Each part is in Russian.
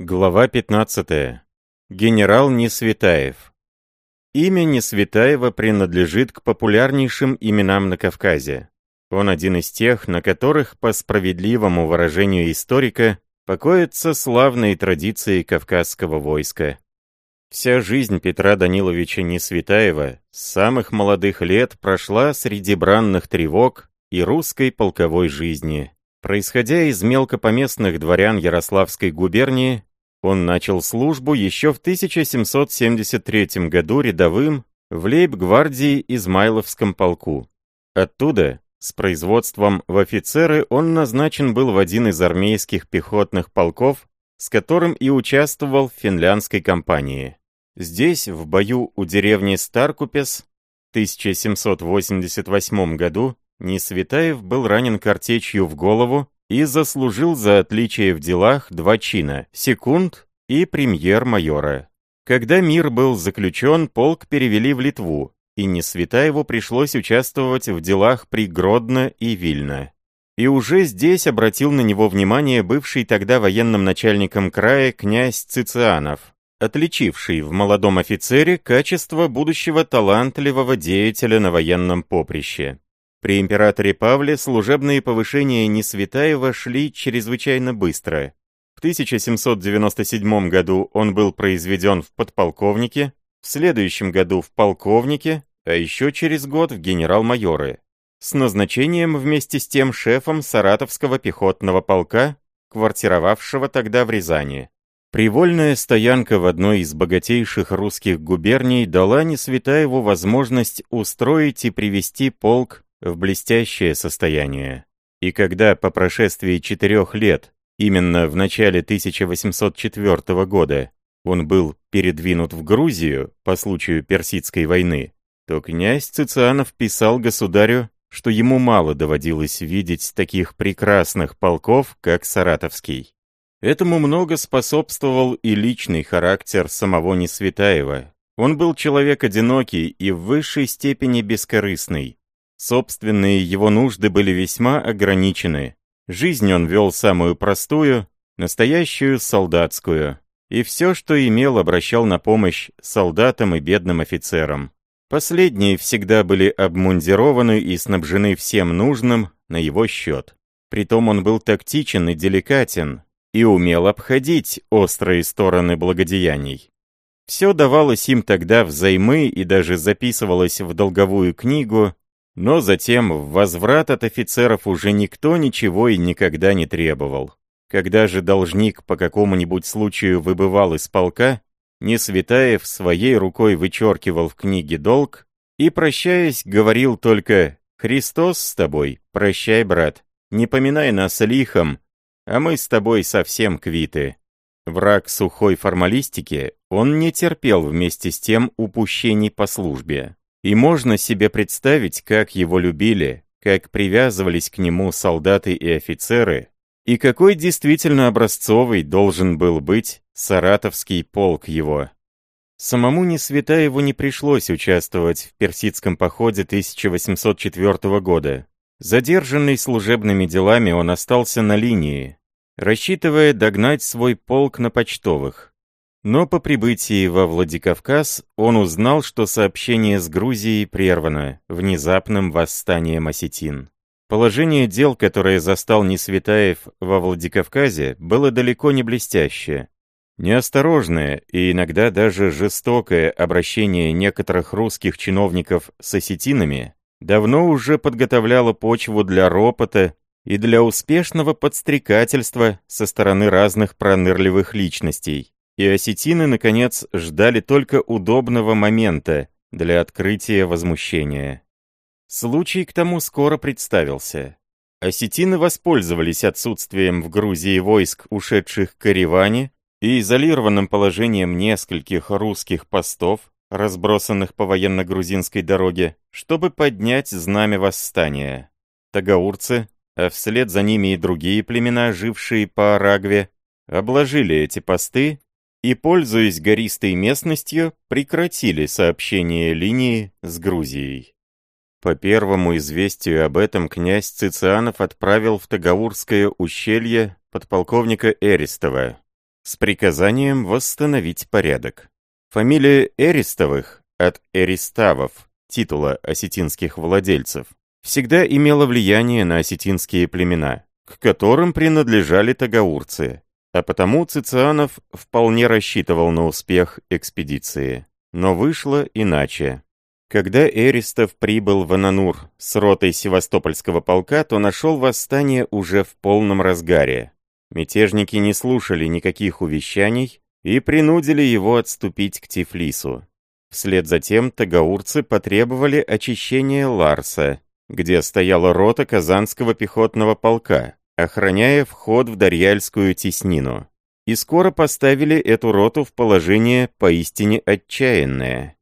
Глава 15. Генерал Несветаев. Имя Несветаева принадлежит к популярнейшим именам на Кавказе. Он один из тех, на которых, по справедливому выражению историка, покоятся славные традиции кавказского войска. Вся жизнь Петра Даниловича Несветаева с самых молодых лет прошла среди бранных тревог и русской полковой жизни. Происходя из мелкопоместных дворян Ярославской губернии, он начал службу еще в 1773 году рядовым в лейб-гвардии Измайловском полку. Оттуда, с производством в офицеры, он назначен был в один из армейских пехотных полков, с которым и участвовал в финляндской кампании. Здесь, в бою у деревни Старкупес, в 1788 году, Несветаев был ранен картечью в голову и заслужил за отличие в делах два чина – секунд и премьер-майора. Когда мир был заключен, полк перевели в Литву, и Несветаеву пришлось участвовать в делах при Гродно и Вильно. И уже здесь обратил на него внимание бывший тогда военным начальником края князь Цицианов, отличивший в молодом офицере качество будущего талантливого деятеля на военном поприще. При императоре Павле служебные повышения Несветаева шли чрезвычайно быстро. В 1797 году он был произведен в подполковнике, в следующем году в полковнике, а еще через год в генерал-майоры, с назначением вместе с тем шефом Саратовского пехотного полка, квартировавшего тогда в Рязани. Привольная стоянка в одной из богатейших русских губерний дала Несветаеву возможность устроить и привести полк в блестящее состояние. И когда по прошествии четырех лет, именно в начале 1804 года, он был передвинут в Грузию по случаю Персидской войны, то князь Цицианов писал государю, что ему мало доводилось видеть таких прекрасных полков, как Саратовский. Этому много способствовал и личный характер самого Несветаева. Он был человек одинокий и в высшей степени бескорыстный, Собственные его нужды были весьма ограничены. Жизнь он вел самую простую, настоящую солдатскую. И все, что имел, обращал на помощь солдатам и бедным офицерам. Последние всегда были обмундированы и снабжены всем нужным на его счет. Притом он был тактичен и деликатен, и умел обходить острые стороны благодеяний. Все давалось им тогда взаймы и даже записывалось в долговую книгу, но затем в возврат от офицеров уже никто ничего и никогда не требовал. Когда же должник по какому-нибудь случаю выбывал из полка, Несветаев своей рукой вычеркивал в книге долг и, прощаясь, говорил только «Христос с тобой, прощай, брат, не поминай нас лихом, а мы с тобой совсем квиты». Враг сухой формалистики, он не терпел вместе с тем упущений по службе. И можно себе представить, как его любили, как привязывались к нему солдаты и офицеры, и какой действительно образцовый должен был быть саратовский полк его. Самому Несветаеву не пришлось участвовать в персидском походе 1804 года. Задержанный служебными делами он остался на линии, рассчитывая догнать свой полк на почтовых. Но по прибытии во Владикавказ он узнал, что сообщение с Грузией прервано внезапным восстанием осетин. Положение дел, которое застал Несветаев во Владикавказе, было далеко не блестящее. Неосторожное и иногда даже жестокое обращение некоторых русских чиновников с осетинами давно уже подготовляло почву для ропота и для успешного подстрекательства со стороны разных пронырливых личностей и осетины, наконец, ждали только удобного момента для открытия возмущения. Случай к тому скоро представился. Осетины воспользовались отсутствием в Грузии войск, ушедших к Ереване, и изолированным положением нескольких русских постов, разбросанных по военно-грузинской дороге, чтобы поднять знамя восстания. Тагаурцы, а вслед за ними и другие племена, жившие по Арагве, обложили эти посты и, пользуясь гористой местностью, прекратили сообщение линии с Грузией. По первому известию об этом князь Цицианов отправил в Тагаурское ущелье подполковника Эристова. с приказанием восстановить порядок. Фамилия Эристовых от Эриставов, титула осетинских владельцев, всегда имела влияние на осетинские племена, к которым принадлежали тагаурцы, а потому Цицианов вполне рассчитывал на успех экспедиции. Но вышло иначе. Когда Эристов прибыл в Ананур с ротой Севастопольского полка, то нашел восстание уже в полном разгаре. Мятежники не слушали никаких увещаний и принудили его отступить к Тифлису. Вслед за тем тагаурцы потребовали очищения Ларса, где стояла рота Казанского пехотного полка, охраняя вход в Дарьяльскую теснину. И скоро поставили эту роту в положение поистине отчаянное.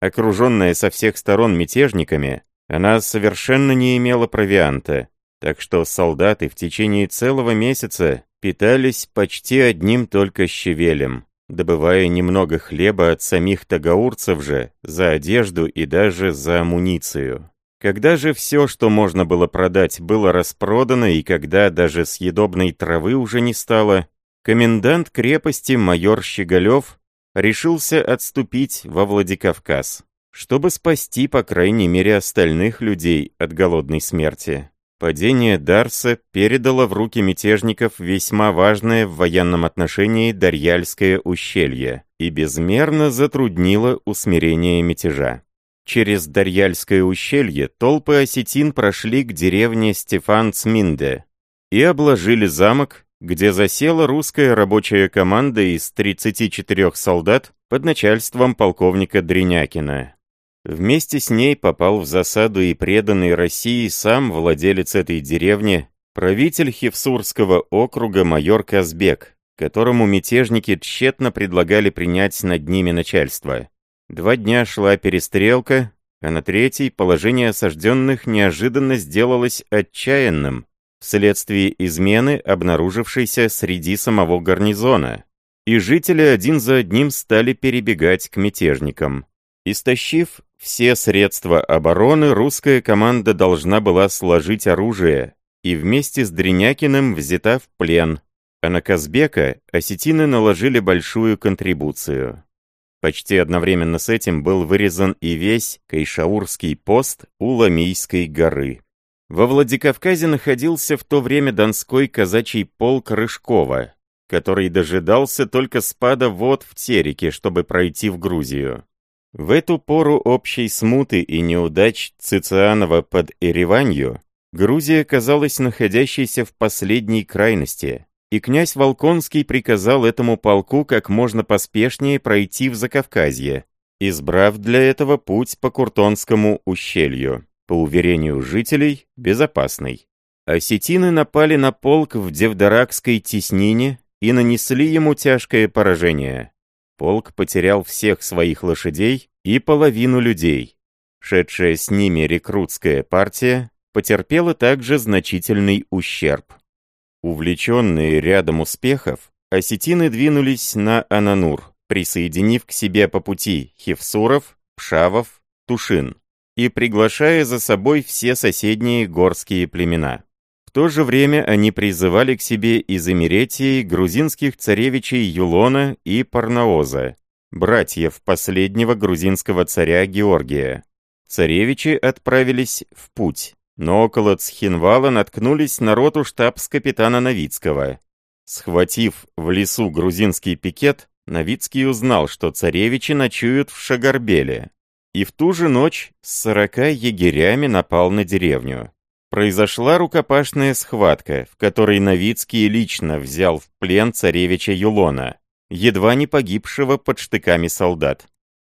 Окруженная со всех сторон мятежниками, она совершенно не имела провианта, так что солдаты в течение целого месяца питались почти одним только щавелем, добывая немного хлеба от самих тагаурцев же за одежду и даже за амуницию. Когда же все, что можно было продать, было распродано, и когда даже съедобной травы уже не стало, комендант крепости майор Щеголев решился отступить во Владикавказ, чтобы спасти, по крайней мере, остальных людей от голодной смерти. Падение Дарса передало в руки мятежников весьма важное в военном отношении Дарьяльское ущелье и безмерно затруднило усмирение мятежа. Через Дарьяльское ущелье толпы осетин прошли к деревне Стефан-Цминде и обложили замок, где засела русская рабочая команда из 34 солдат под начальством полковника Дринякина. Вместе с ней попал в засаду и преданный России сам владелец этой деревни, правитель Хевсурского округа майор Казбек, которому мятежники тщетно предлагали принять над ними начальство. Два дня шла перестрелка, а на третий положение осажденных неожиданно сделалось отчаянным, вследствие измены, обнаружившейся среди самого гарнизона, и жители один за одним стали перебегать к мятежникам. Истощив все средства обороны, русская команда должна была сложить оружие и вместе с Дринякиным взята в плен, а на Казбека осетины наложили большую контрибуцию. Почти одновременно с этим был вырезан и весь Кайшаурский пост у Ламийской горы. Во Владикавказе находился в то время Донской казачий полк Рыжкова, который дожидался только спада вод в Тереке, чтобы пройти в Грузию. В эту пору общей смуты и неудач Цицианова под Ереванью Грузия казалась находящейся в последней крайности, и князь Волконский приказал этому полку как можно поспешнее пройти в Закавказье, избрав для этого путь по Куртонскому ущелью по уверению жителей, безопасный. Осетины напали на полк в Девдаракской теснине и нанесли ему тяжкое поражение. Полк потерял всех своих лошадей и половину людей. Шедшая с ними рекрутская партия потерпела также значительный ущерб. Увлеченные рядом успехов, осетины двинулись на Ананур, присоединив к себе по пути Хевсуров, Пшавов, Тушин и приглашая за собой все соседние горские племена. В то же время они призывали к себе из Эмеретии грузинских царевичей Юлона и Парнаоза, братьев последнего грузинского царя Георгия. Царевичи отправились в путь, но около Цхинвала наткнулись на роту штабс-капитана Новицкого. Схватив в лесу грузинский пикет, Новицкий узнал, что царевичи ночуют в Шагарбеле и в ту же ночь с сорока егерями напал на деревню. Произошла рукопашная схватка, в которой Новицкий лично взял в плен царевича Юлона, едва не погибшего под штыками солдат.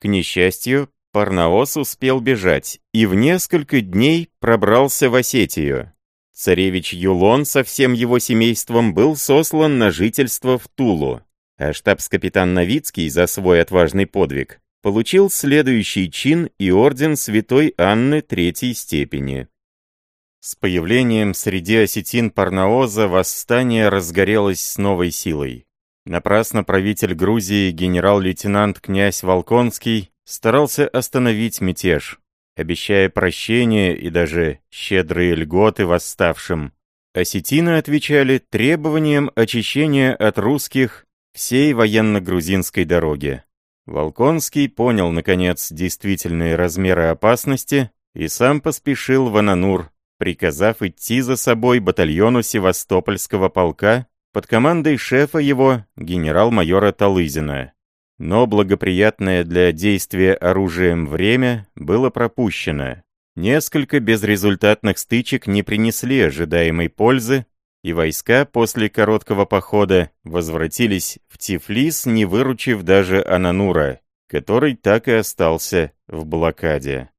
К несчастью, Парнаос успел бежать и в несколько дней пробрался в Осетию. Царевич Юлон со всем его семейством был сослан на жительство в Тулу, а штабс-капитан Новицкий за свой отважный подвиг получил следующий чин и орден святой Анны третьей степени. С появлением среди осетин Парнаоза восстание разгорелось с новой силой. Напрасно правитель Грузии генерал-лейтенант князь Волконский старался остановить мятеж, обещая прощение и даже щедрые льготы восставшим. Осетины отвечали требованием очищения от русских всей военно-грузинской дороги. Волконский понял, наконец, действительные размеры опасности и сам поспешил в Ананур, приказав идти за собой батальону Севастопольского полка под командой шефа его, генерал-майора Талызина. Но благоприятное для действия оружием время было пропущено. Несколько безрезультатных стычек не принесли ожидаемой пользы, и войска после короткого похода возвратились в Тифлис, не выручив даже Ананура, который так и остался в блокаде.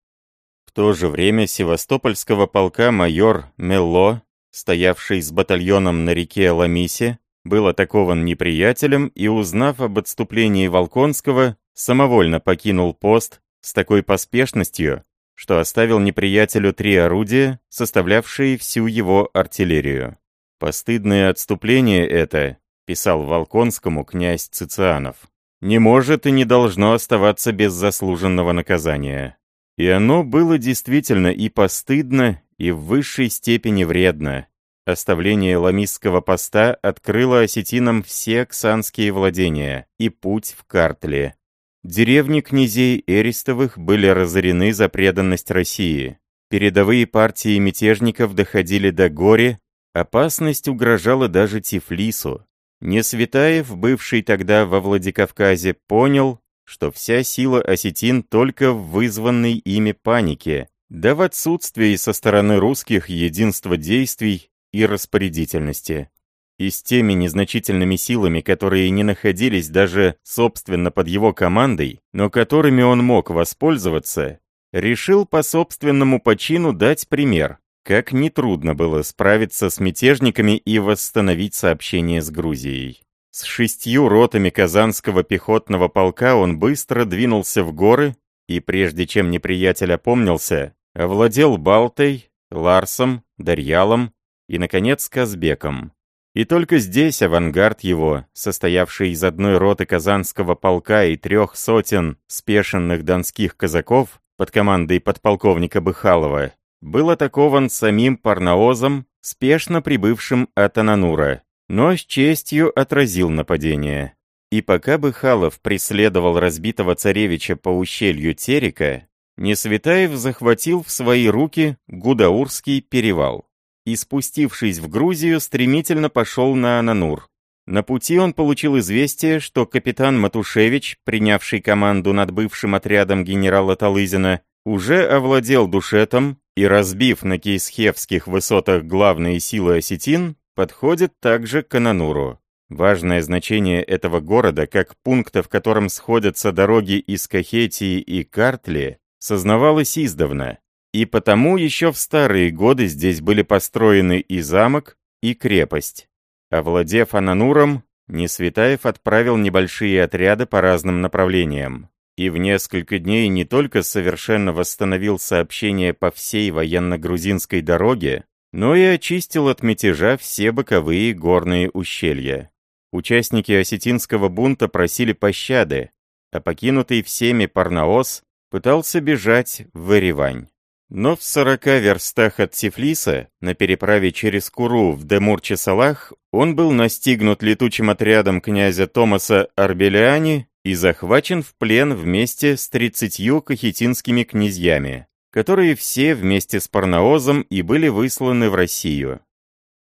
В то же время севастопольского полка майор Мелло, стоявший с батальоном на реке Ламисе, был атакован неприятелем и, узнав об отступлении Волконского, самовольно покинул пост с такой поспешностью, что оставил неприятелю три орудия, составлявшие всю его артиллерию. «Постыдное отступление это», — писал Волконскому князь Цицианов, «не может и не должно оставаться без заслуженного наказания». И оно было действительно и постыдно, и в высшей степени вредно. Оставление ламистского поста открыло осетинам все ксанские владения и путь в Картле. Деревни князей Эристовых были разорены за преданность России. Передовые партии мятежников доходили до Гори Опасность угрожала даже Тифлису. Несветаев, бывший тогда во Владикавказе, понял, что вся сила осетин только в вызванной ими панике, да в отсутствии со стороны русских единства действий и распорядительности. И с теми незначительными силами, которые не находились даже собственно под его командой, но которыми он мог воспользоваться, решил по собственному почину дать пример, как нетрудно было справиться с мятежниками и восстановить сообщение с Грузией. С шестью ротами Казанского пехотного полка он быстро двинулся в горы и, прежде чем неприятель опомнился, овладел Балтой, Ларсом, Дарьялом и, наконец, Казбеком. И только здесь авангард его, состоявший из одной роты Казанского полка и трех сотен спешенных донских казаков под командой подполковника Быхалова, был атакован самим Парнаозом, спешно прибывшим от Ананура, но с честью отразил нападение. И пока Быхалов преследовал разбитого царевича по ущелью Терека, Несветаев захватил в свои руки Гудаурский перевал и, спустившись в Грузию, стремительно пошел на Ананур. На пути он получил известие, что капитан Матушевич, принявший команду над бывшим отрядом генерала Талызина, уже овладел Душетом и, разбив на Кейсхевских высотах главные силы осетин, подходит также к Анануру. Важное значение этого города, как пункта, в котором сходятся дороги из Кахетии и Картли, сознавалось издавна, и потому еще в старые годы здесь были построены и замок, и крепость. Овладев Анануром, Несветаев отправил небольшие отряды по разным направлениям и в несколько дней не только совершенно восстановил сообщение по всей военно-грузинской дороге, но и очистил от мятежа все боковые горные ущелья. Участники осетинского бунта просили пощады, а покинутый всеми Парнаос пытался бежать в Эревань. Но в 40 верстах от Тифлиса, на переправе через Куру в Демур-Чесалах, он был настигнут летучим отрядом князя Томаса Арбелиани и захвачен в плен вместе с тридцатью кахетинскими князьями, которые все вместе с Парнаозом и были высланы в Россию.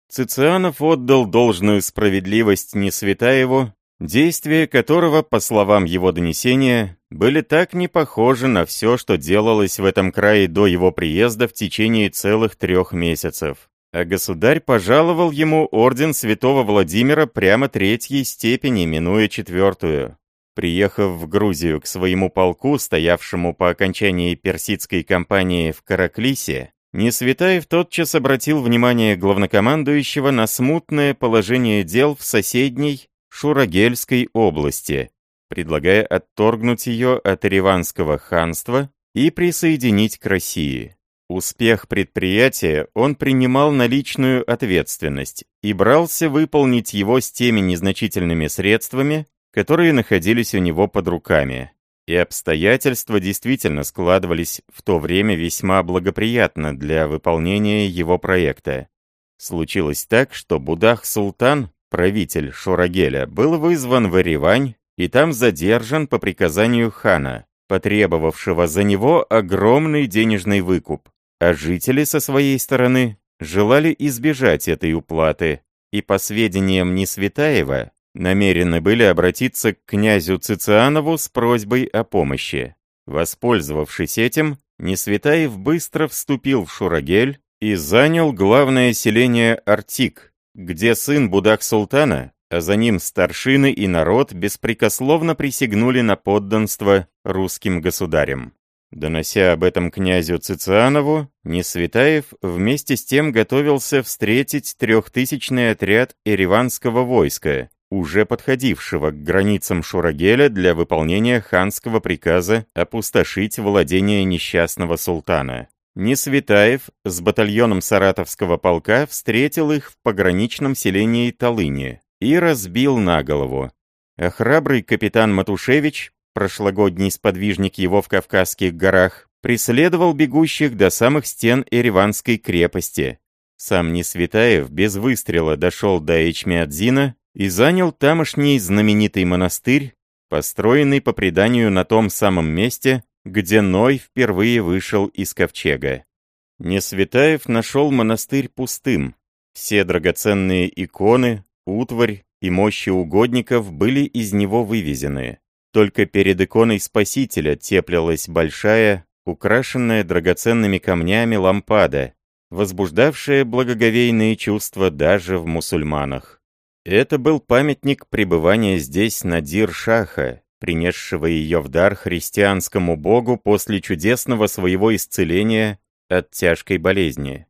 Цицианов отдал должную справедливость Несветаеву, действия которого, по словам его донесения, были так не похожи на все, что делалось в этом крае до его приезда в течение целых трех месяцев. А государь пожаловал ему орден святого Владимира прямо третьей степени, минуя четвертую. Приехав в Грузию к своему полку, стоявшему по окончании персидской кампании в Караклисе, Несветаев тотчас обратил внимание главнокомандующего на смутное положение дел в соседней Шурагельской области, предлагая отторгнуть ее от Ереванского ханства и присоединить к России. Успех предприятия он принимал на личную ответственность и брался выполнить его с теми незначительными средствами, которые находились у него под руками. И обстоятельства действительно складывались в то время весьма благоприятно для выполнения его проекта. Случилось так, что Будах-Султан, правитель Шурагеля, был вызван в Еревань и там задержан по приказанию хана, потребовавшего за него огромный денежный выкуп. А жители со своей стороны желали избежать этой уплаты, и по сведениям Несветаева, намерены были обратиться к князю Цицианову с просьбой о помощи. Воспользовавшись этим, Несветаев быстро вступил в Шурагель и занял главное селение Артик, где сын Будак-Султана, а за ним старшины и народ беспрекословно присягнули на подданство русским государям. Донося об этом князю Цицианову, Несветаев вместе с тем готовился встретить трехтысячный отряд эреванского войска, уже подходившего к границам Шурагеля для выполнения ханского приказа опустошить владение несчастного султана. Несветаев с батальоном саратовского полка встретил их в пограничном селении Толыни и разбил на голову. А храбрый капитан Матушевич, прошлогодний сподвижник его в Кавказских горах, преследовал бегущих до самых стен Ереванской крепости. Сам Несветаев без выстрела дошел до Эчмиадзина и занял тамошний знаменитый монастырь, построенный по преданию на том самом месте, где Ной впервые вышел из ковчега. Несветаев нашел монастырь пустым. Все драгоценные иконы, утварь и мощи угодников были из него вывезены. Только перед иконой Спасителя теплилась большая, украшенная драгоценными камнями лампада, возбуждавшая благоговейные чувства даже в мусульманах. Это был памятник пребывания здесь Надир-Шаха, принесшего ее в дар христианскому богу после чудесного своего исцеления от тяжкой болезни.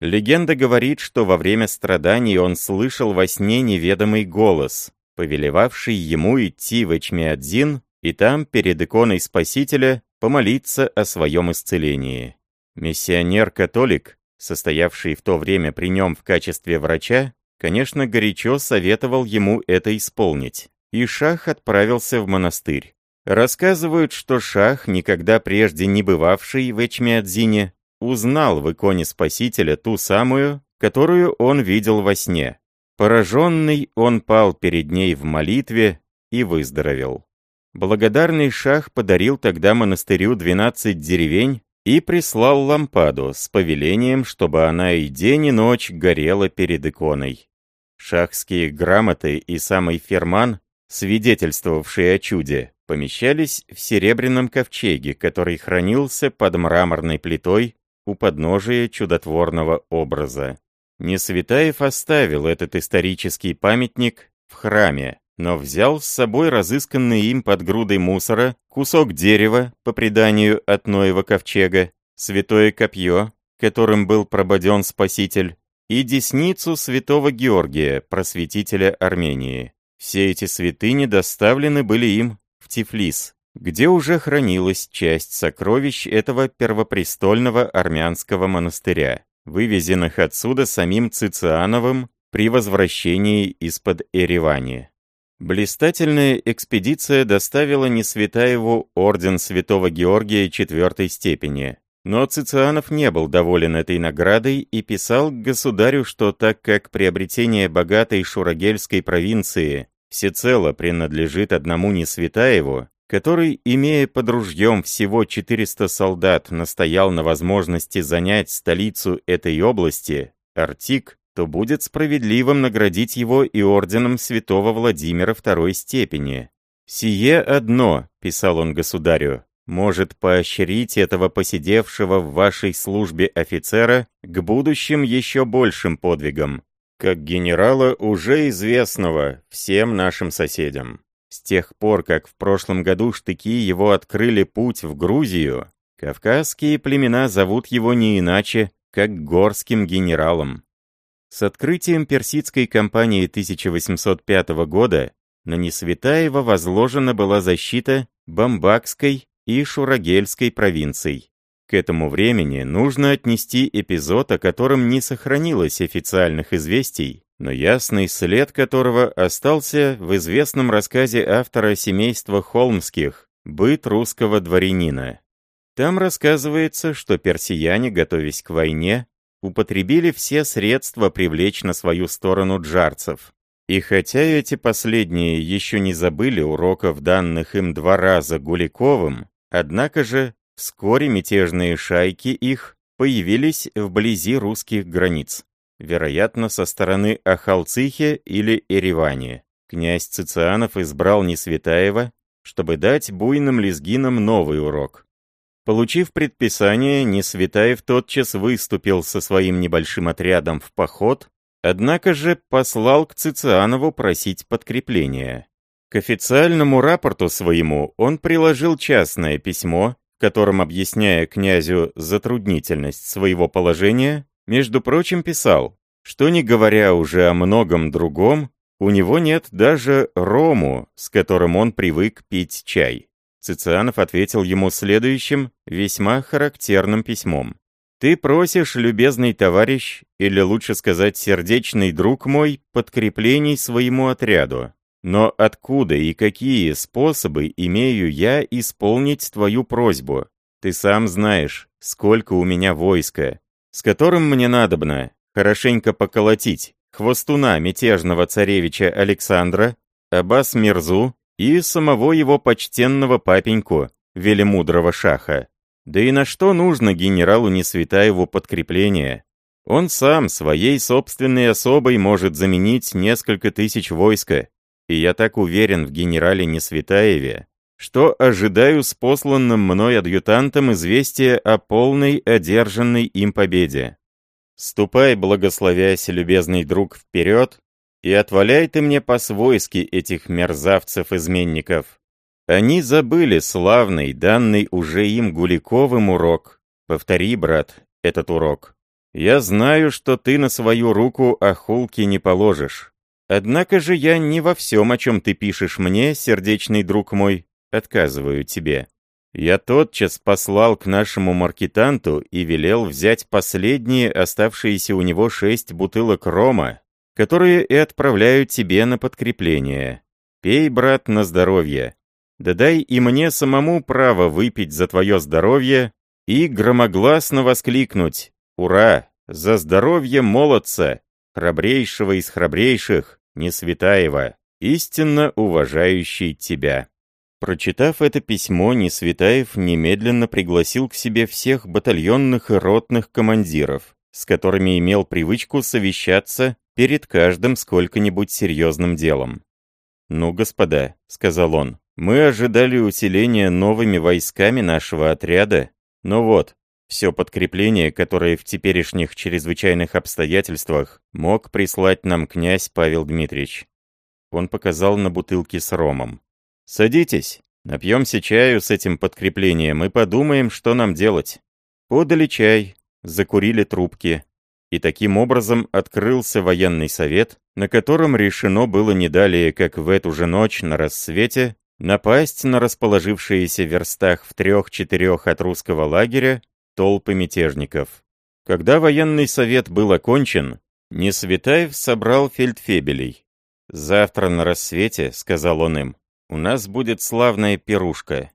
Легенда говорит, что во время страданий он слышал во сне неведомый голос, повелевавший ему идти в Эчмиадзин и там, перед иконой Спасителя, помолиться о своем исцелении. Миссионер-католик, состоявший в то время при нем в качестве врача, конечно, горячо советовал ему это исполнить, и Шах отправился в монастырь. Рассказывают, что Шах, никогда прежде не бывавший в Эчмиадзине, узнал в иконе Спасителя ту самую, которую он видел во сне. Пораженный, он пал перед ней в молитве и выздоровел. Благодарный Шах подарил тогда монастырю 12 деревень и прислал лампаду с повелением, чтобы она и день и ночь горела перед иконой. Шахские грамоты и самый ферман, свидетельствовавшие о чуде, помещались в серебряном ковчеге, который хранился под мраморной плитой у подножия чудотворного образа. Несветаев оставил этот исторический памятник в храме, но взял с собой разысканный им под грудой мусора кусок дерева, по преданию от Ноева ковчега, святое копье, которым был прободен Спаситель, и десницу святого Георгия, просветителя Армении. Все эти святыни доставлены были им в Тифлис, где уже хранилась часть сокровищ этого первопрестольного армянского монастыря, вывезенных отсюда самим Цициановым при возвращении из-под Эревани. Блистательная экспедиция доставила Несветаеву орден Святого Георгия четвертой степени. Но Цицианов не был доволен этой наградой и писал к государю, что так как приобретение богатой Шурагельской провинции всецело принадлежит одному Несветаеву, который, имея под ружьем всего 400 солдат, настоял на возможности занять столицу этой области, Артик, то будет справедливым наградить его и орденом святого Владимира второй степени. «Сие одно», — писал он государю, — «может поощрить этого посидевшего в вашей службе офицера к будущим еще большим подвигам, как генерала уже известного всем нашим соседям. С тех пор, как в прошлом году штыки его открыли путь в Грузию, кавказские племена зовут его не иначе, как горским генералом. С открытием персидской кампании 1805 года на Несветаева возложена была защита Бамбакской и Шурагельской провинций. К этому времени нужно отнести эпизод, о котором не сохранилось официальных известий, но ясный след которого остался в известном рассказе автора семейства Холмских «Быт русского дворянина». Там рассказывается, что персияне, готовясь к войне, употребили все средства привлечь на свою сторону джарцев. И хотя эти последние еще не забыли уроков, данных им два раза Гуликовым, однако же вскоре мятежные шайки их появились вблизи русских границ, вероятно, со стороны Ахалцихи или Еревани. Князь Цицианов избрал Несветаева, чтобы дать буйным лезгинам новый урок. Получив предписание, Несветаев тотчас выступил со своим небольшим отрядом в поход, однако же послал к Цицианову просить подкрепления. К официальному рапорту своему он приложил частное письмо, в котором, объясняя князю затруднительность своего положения, между прочим писал, что не говоря уже о многом другом, у него нет даже рому, с которым он привык пить чай. Цицианов ответил ему следующим, весьма характерным письмом. «Ты просишь, любезный товарищ, или лучше сказать, сердечный друг мой, подкреплений своему отряду. Но откуда и какие способы имею я исполнить твою просьбу? Ты сам знаешь, сколько у меня войска, с которым мне надобно хорошенько поколотить хвостуна мятежного царевича Александра, Аббас Мирзу, и самого его почтенного папеньку, велемудрого шаха. Да и на что нужно генералу Несветаеву подкрепление? Он сам своей собственной особой может заменить несколько тысяч войска, и я так уверен в генерале Несветаеве, что ожидаю с посланным мной адъютантом известия о полной одержанной им победе. Ступай, благословясь, любезный друг, вперед, и отваляй ты мне по-свойски этих мерзавцев-изменников. Они забыли славный, данный уже им Гуликовым урок. Повтори, брат, этот урок. Я знаю, что ты на свою руку охулки не положишь. Однако же я не во всем, о чем ты пишешь мне, сердечный друг мой, отказываю тебе. Я тотчас послал к нашему маркетанту и велел взять последние оставшиеся у него шесть бутылок рома, которые и отправляю тебе на подкрепление. Пей, брат, на здоровье. Да дай и мне самому право выпить за твое здоровье и громогласно воскликнуть «Ура! За здоровье молодца, храбрейшего из храбрейших, Несветаева, истинно уважающий тебя». Прочитав это письмо, Несветаев немедленно пригласил к себе всех батальонных и ротных командиров, с которыми имел привычку совещаться перед каждым сколько-нибудь серьезным делом. «Ну, господа», — сказал он, — «мы ожидали усиления новыми войсками нашего отряда, но вот, все подкрепление, которое в теперешних чрезвычайных обстоятельствах мог прислать нам князь Павел Дмитриевич». Он показал на бутылки с ромом. «Садитесь, напьемся чаю с этим подкреплением и подумаем, что нам делать». Подали чай, закурили трубки, и таким образом открылся военный совет, на котором решено было не далее, как в эту же ночь на рассвете, напасть на расположившиеся в верстах в трех-четырех от русского лагеря толпы мятежников. Когда военный совет был окончен, Несветаев собрал фельдфебелей. «Завтра на рассвете», — сказал он им, — «у нас будет славная пирушка.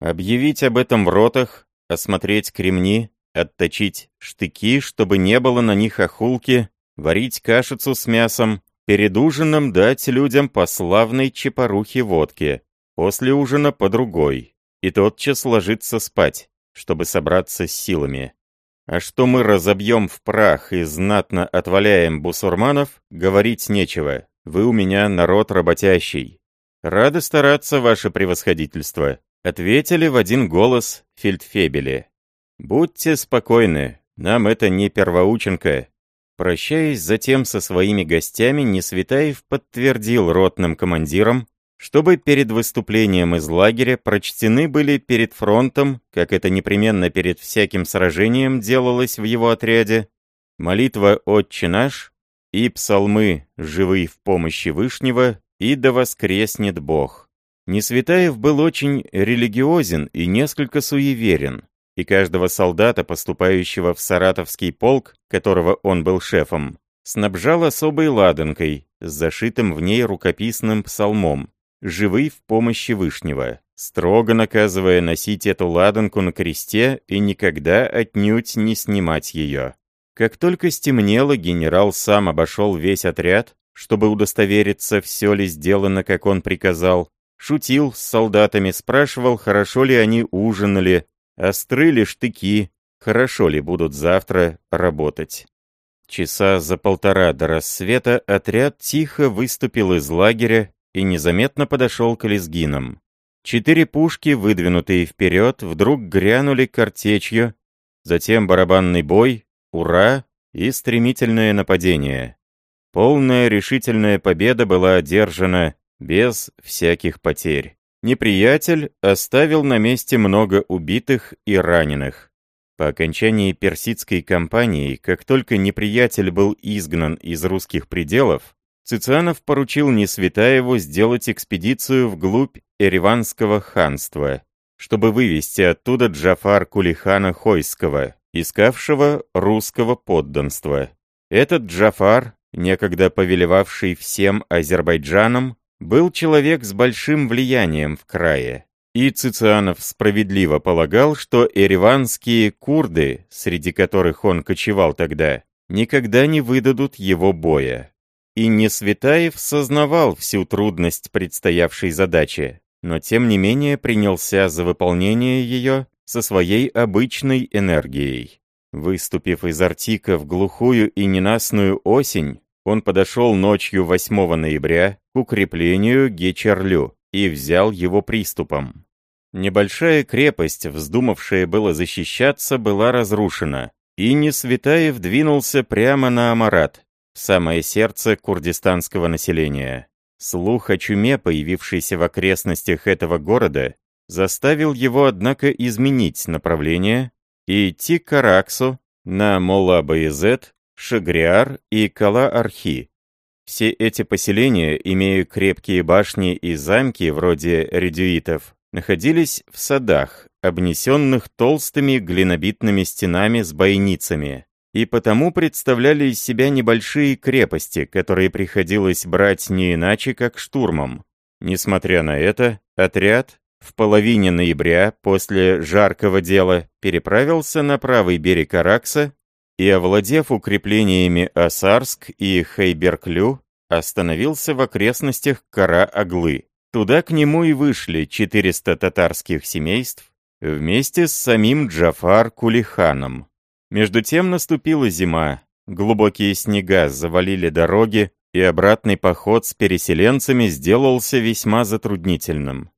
Объявить об этом в ротах, осмотреть кремни, отточить штыки, чтобы не было на них охулки, варить кашицу с мясом, перед ужином дать людям по славной чепорухе водки, после ужина по другой, и тотчас ложиться спать, чтобы собраться с силами. А что мы разобьем в прах и знатно отваляем бусурманов, говорить нечего, вы у меня народ работящий. Рады стараться, ваше превосходительство, ответили в один голос фельдфебели. «Будьте спокойны, нам это не первоученка». Прощаясь затем со своими гостями, Несветаев подтвердил ротным командирам, чтобы перед выступлением из лагеря прочтены были перед фронтом, как это непременно перед всяким сражением делалось в его отряде, молитва «Отче наш» и псалмы «Живый в помощи Вышнего» и «Да воскреснет Бог». Несветаев был очень религиозен и несколько суеверен и каждого солдата, поступающего в Саратовский полк, которого он был шефом, снабжал особой ладанкой с зашитым в ней рукописным псалмом «Живый в помощи Вышнего», строго наказывая носить эту ладанку на кресте и никогда отнюдь не снимать ее. Как только стемнело, генерал сам обошел весь отряд чтобы удостовериться, все ли сделано, как он приказал, шутил с солдатами, спрашивал, хорошо ли они ужинали, остры ли штыки, хорошо ли будут завтра работать. Часа за полтора до рассвета отряд тихо выступил из лагеря и незаметно подошел к лезгинам. Четыре пушки, выдвинутые вперед, вдруг грянули картечью, затем барабанный бой, ура и стремительное нападение. Полная решительная победа была одержана без всяких потерь. Неприятель оставил на месте много убитых и раненых. По окончании персидской кампании, как только неприятель был изгнан из русских пределов, Цицианов поручил Несветаеву сделать экспедицию вглубь Ереванского ханства, чтобы вывести оттуда Джафар Кулихана Хойского, искавшего русского подданства. Этот Джафар, некогда повелевавший всем Азербайджаном, был человек с большим влиянием в крае. И Цицианов справедливо полагал, что ереванские курды, среди которых он кочевал тогда, никогда не выдадут его боя. И Несветаев сознавал всю трудность предстоявшей задачи, но тем не менее принялся за выполнение ее со своей обычной энергией. Выступив из Артика в глухую и ненастную осень, он подошел ночью 8 ноября к укреплению Гечерлю и взял его приступом. Небольшая крепость, вздумавшая было защищаться, была разрушена, и Несветаев двинулся прямо на Амарат, в самое сердце курдистанского населения. Слух о чуме, появившейся в окрестностях этого города, заставил его, однако, изменить направление и идти к Араксу на Молла-Баезет, Шагриар и Кала-Архи. Все эти поселения, имея крепкие башни и замки вроде редюитов, находились в садах, обнесенных толстыми глинобитными стенами с бойницами, и потому представляли из себя небольшие крепости, которые приходилось брать не иначе, как штурмом. Несмотря на это, отряд в половине ноября после жаркого дела переправился на правый берег Аракса и, овладев укреплениями Асарск и Хайберклю, остановился в окрестностях Кара-Аглы. Туда к нему и вышли 400 татарских семейств вместе с самим Джафар Кулиханом. Между тем наступила зима, глубокие снега завалили дороги, и обратный поход с переселенцами сделался весьма затруднительным.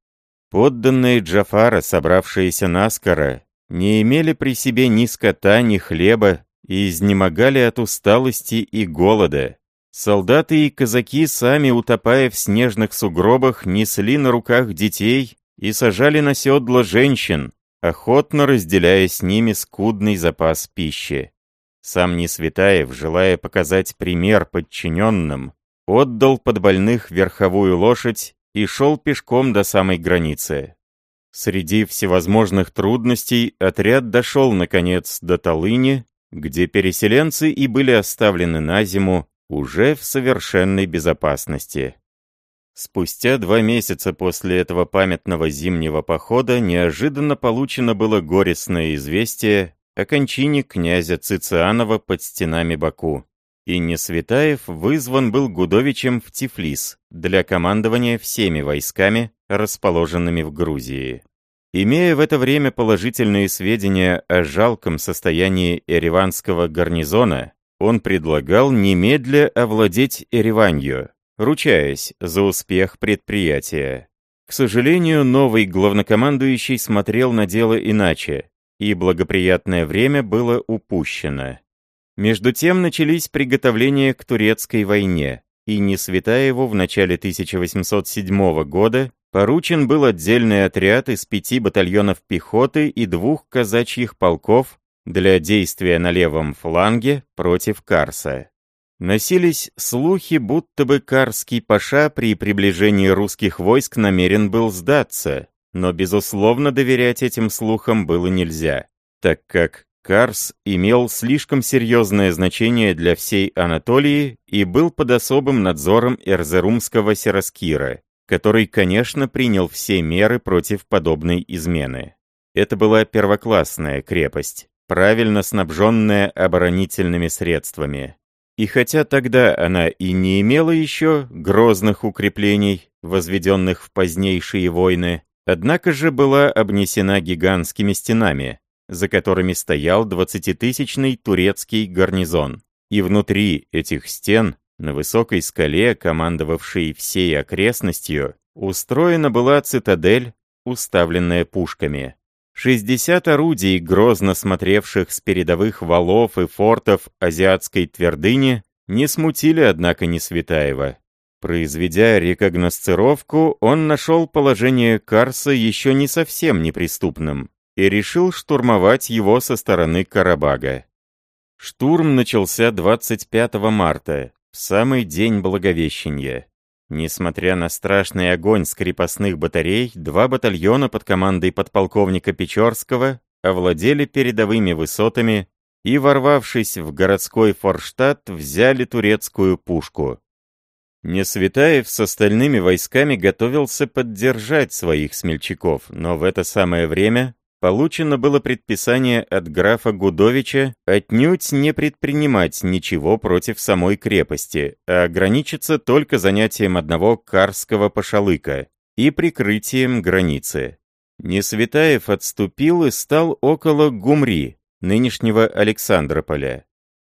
Подданные Джафара, собравшиеся наскоро, не имели при себе ни скота, ни хлеба и изнемогали от усталости и голода. Солдаты и казаки, сами утопая в снежных сугробах, несли на руках детей и сажали на седло женщин, охотно разделяя с ними скудный запас пищи. Сам Несветаев, желая показать пример подчиненным, отдал под больных верховую лошадь и шел пешком до самой границы. Среди всевозможных трудностей отряд дошел, наконец, до Толыни, где переселенцы и были оставлены на зиму уже в совершенной безопасности. Спустя два месяца после этого памятного зимнего похода неожиданно получено было горестное известие о кончине князя Цицианова под стенами Баку. И Несветаев вызван был Гудовичем в Тифлис для командования всеми войсками, расположенными в Грузии. Имея в это время положительные сведения о жалком состоянии Ереванского гарнизона, он предлагал немедля овладеть Ереванью, ручаясь за успех предприятия. К сожалению, новый главнокомандующий смотрел на дело иначе, и благоприятное время было упущено. Между тем начались приготовления к турецкой войне, и Несветаеву в начале 1807 года поручен был отдельный отряд из пяти батальонов пехоты и двух казачьих полков для действия на левом фланге против Карса. Носились слухи, будто бы Карский паша при приближении русских войск намерен был сдаться, но, безусловно, доверять этим слухам было нельзя, так как Карс имел слишком серьезное значение для всей Анатолии и был под особым надзором Эрзерумского Сераскира, который, конечно, принял все меры против подобной измены. Это была первоклассная крепость, правильно снабженная оборонительными средствами. И хотя тогда она и не имела еще грозных укреплений, возведенных в позднейшие войны, однако же была обнесена гигантскими стенами, за которыми стоял двадцатитысячный турецкий гарнизон. И внутри этих стен, на высокой скале, командовавшей всей окрестностью, устроена была цитадель, уставленная пушками. 60 орудий, грозно смотревших с передовых валов и фортов азиатской твердыни, не смутили, однако, Несветаева. Произведя рекогносцировку, он нашел положение Карса еще не совсем неприступным и решил штурмовать его со стороны Карабага. Штурм начался 25 марта, в самый день Благовещения. Несмотря на страшный огонь с крепостных батарей, два батальона под командой подполковника Печорского овладели передовыми высотами и, ворвавшись в городской форштадт, взяли турецкую пушку. Несветаев с остальными войсками готовился поддержать своих смельчаков, но в это самое время получено было предписание от графа Гудовича отнюдь не предпринимать ничего против самой крепости, а ограничиться только занятием одного карского пошалыка и прикрытием границы. Несветаев отступил и стал около Гумри, нынешнего Александрополя.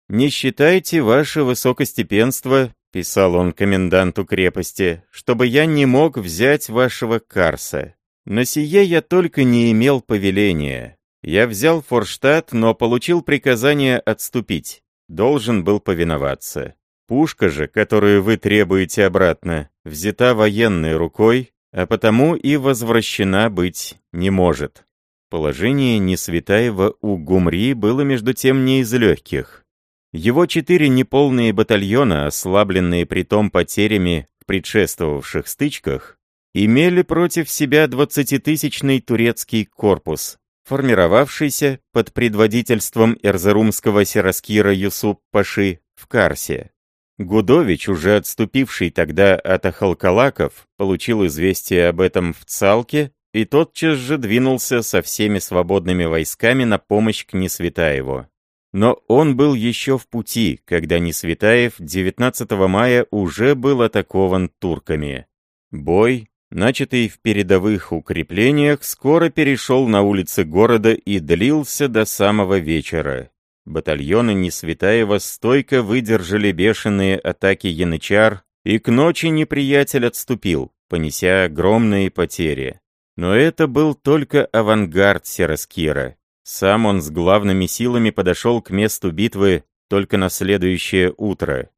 «Не считайте, ваше высокостепенство, — писал он коменданту крепости, — чтобы я не мог взять вашего Карса. На сие я только не имел повеления. Я взял Форштадт, но получил приказание отступить. Должен был повиноваться. Пушка же, которую вы требуете обратно, взята военной рукой, а потому и возвращена быть не может. Положение Несветаева у Гумри было между тем не из легких. Его четыре неполные батальона, ослабленные притом потерями в предшествовавших стычках, имели против себя двадцатитысячный турецкий корпус, формировавшийся под предводительством эрзарумского сераскира Юсуп Паши в Карсе. Гудович, уже отступивший тогда от Ахалкалаков, получил известие об этом в Цалке и тотчас же двинулся со всеми свободными войсками на помощь к Несветаеву. Но он был еще в пути, когда Несветаев 19 мая уже был атакован турками. Бой, начатый в передовых укреплениях, скоро перешел на улицы города и длился до самого вечера. Батальоны Несветаева стойко выдержали бешеные атаки янычар, и к ночи неприятель отступил, понеся огромные потери. Но это был только авангард Сераскира. Сам он с главными силами подошел к месту битвы только на следующее утро.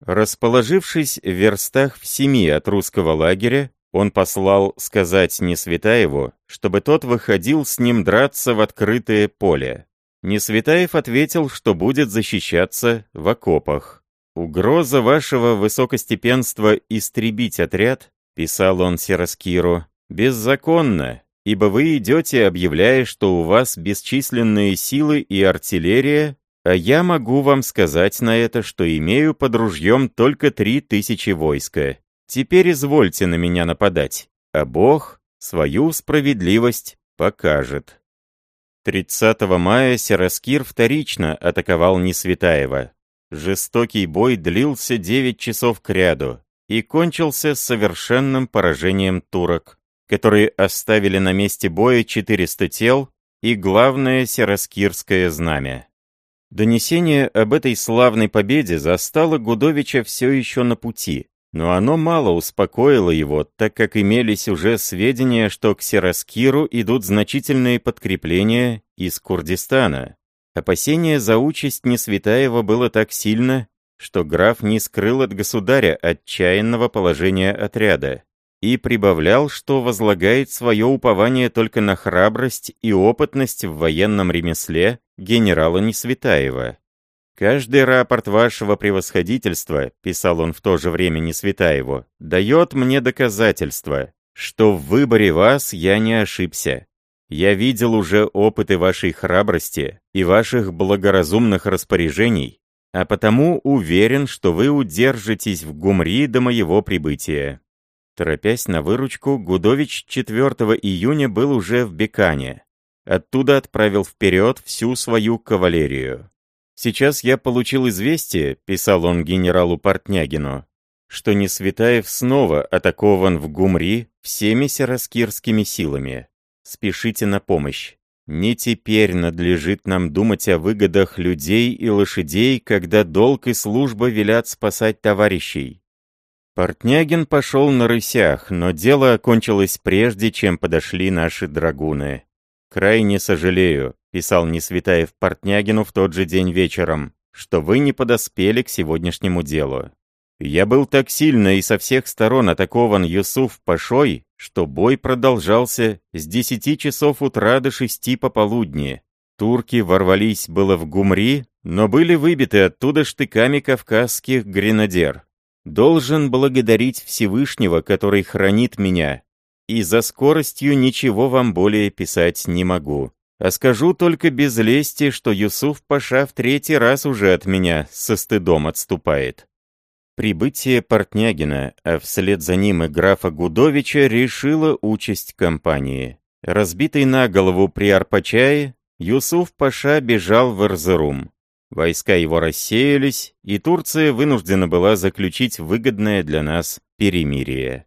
Расположившись в верстах в семи от русского лагеря, он послал сказать Несветаеву, чтобы тот выходил с ним драться в открытое поле. Несветаев ответил, что будет защищаться в окопах. «Угроза вашего высокостепенства истребить отряд», — писал он Сераскиру, — «беззаконна, ибо вы идете, объявляя, что у вас бесчисленные силы и артиллерия, а я могу вам сказать на это, что имею под ружьем только три тысячи войска. Теперь извольте на меня нападать, а Бог свою справедливость покажет. 30 мая Сераскир вторично атаковал Несветаева. Жестокий бой длился 9 часов кряду и кончился совершенным поражением турок, которые оставили на месте боя 400 тел и главное Сераскирское знамя. Донесение об этой славной победе застало Гудовича все еще на пути, но оно мало успокоило его, так как имелись уже сведения, что к Сераскиру идут значительные подкрепления из Курдистана. Опасение за участь Несветаева было так сильно, что граф не скрыл от государя отчаянного положения отряда и прибавлял, что возлагает свое упование только на храбрость и опытность в военном ремесле генерала Несветаева. «Каждый рапорт вашего превосходительства», — писал он в то же время Несветаеву, — «дает мне доказательство, что в выборе вас я не ошибся. Я видел уже опыты вашей храбрости и ваших благоразумных распоряжений, а потому уверен, что вы удержитесь в Гумри до моего прибытия». Торопясь на выручку, Гудович 4 июня был уже в Бекане. Оттуда отправил вперед всю свою кавалерию. Сейчас я получил известие, писал он генералу Портнягину, что Несветаев снова атакован в Гумри всеми сираскирскими силами. Спешите на помощь. Не теперь надлежит нам думать о выгодах людей и лошадей, когда долг и служба велят спасать товарищей. Портнягин пошел на рысях, но дело окончилось прежде, чем подошли наши драгуны. «Крайне сожалею», — писал Несветаев Портнягину в тот же день вечером, «что вы не подоспели к сегодняшнему делу. Я был так сильно и со всех сторон атакован Юсуф Пашой, что бой продолжался с 10 часов утра до 6 пополудни. Турки ворвались было в Гумри, но были выбиты оттуда штыками кавказских гренадер. Должен благодарить Всевышнего, который хранит меня, и за скоростью ничего вам более писать не могу. А скажу только без лести, что Юсуф Паша в третий раз уже от меня со стыдом отступает. Прибытие Портнягина, а вслед за ним и графа Гудовича, решило участь компании. Разбитый на голову при Арпачае, Юсуф Паша бежал в Эрзерум. Войска его рассеялись, и Турция вынуждена была заключить выгодное для нас перемирие.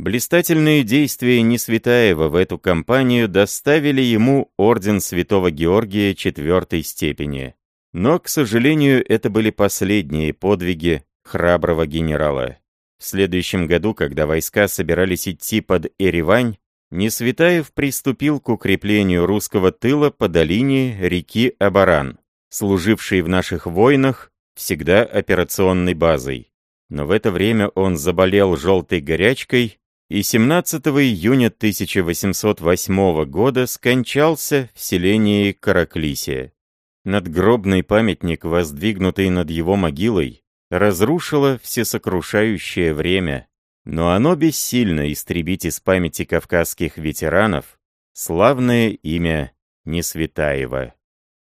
Блистательные действия Несветаева в эту кампанию доставили ему орден Святого Георгия четвертой степени. Но, к сожалению, это были последние подвиги храброго генерала. В следующем году, когда войска собирались идти под Эревань, Несветаев приступил к укреплению русского тыла по долине реки Абаран, служившей в наших войнах всегда операционной базой. Но в это время он заболел желтой горячкой и 17 июня 1808 года скончался в селении Караклисе. Надгробный памятник, воздвигнутый над его могилой, разрушило всесокрушающее время, но оно бессильно истребить из памяти кавказских ветеранов славное имя Несветаева.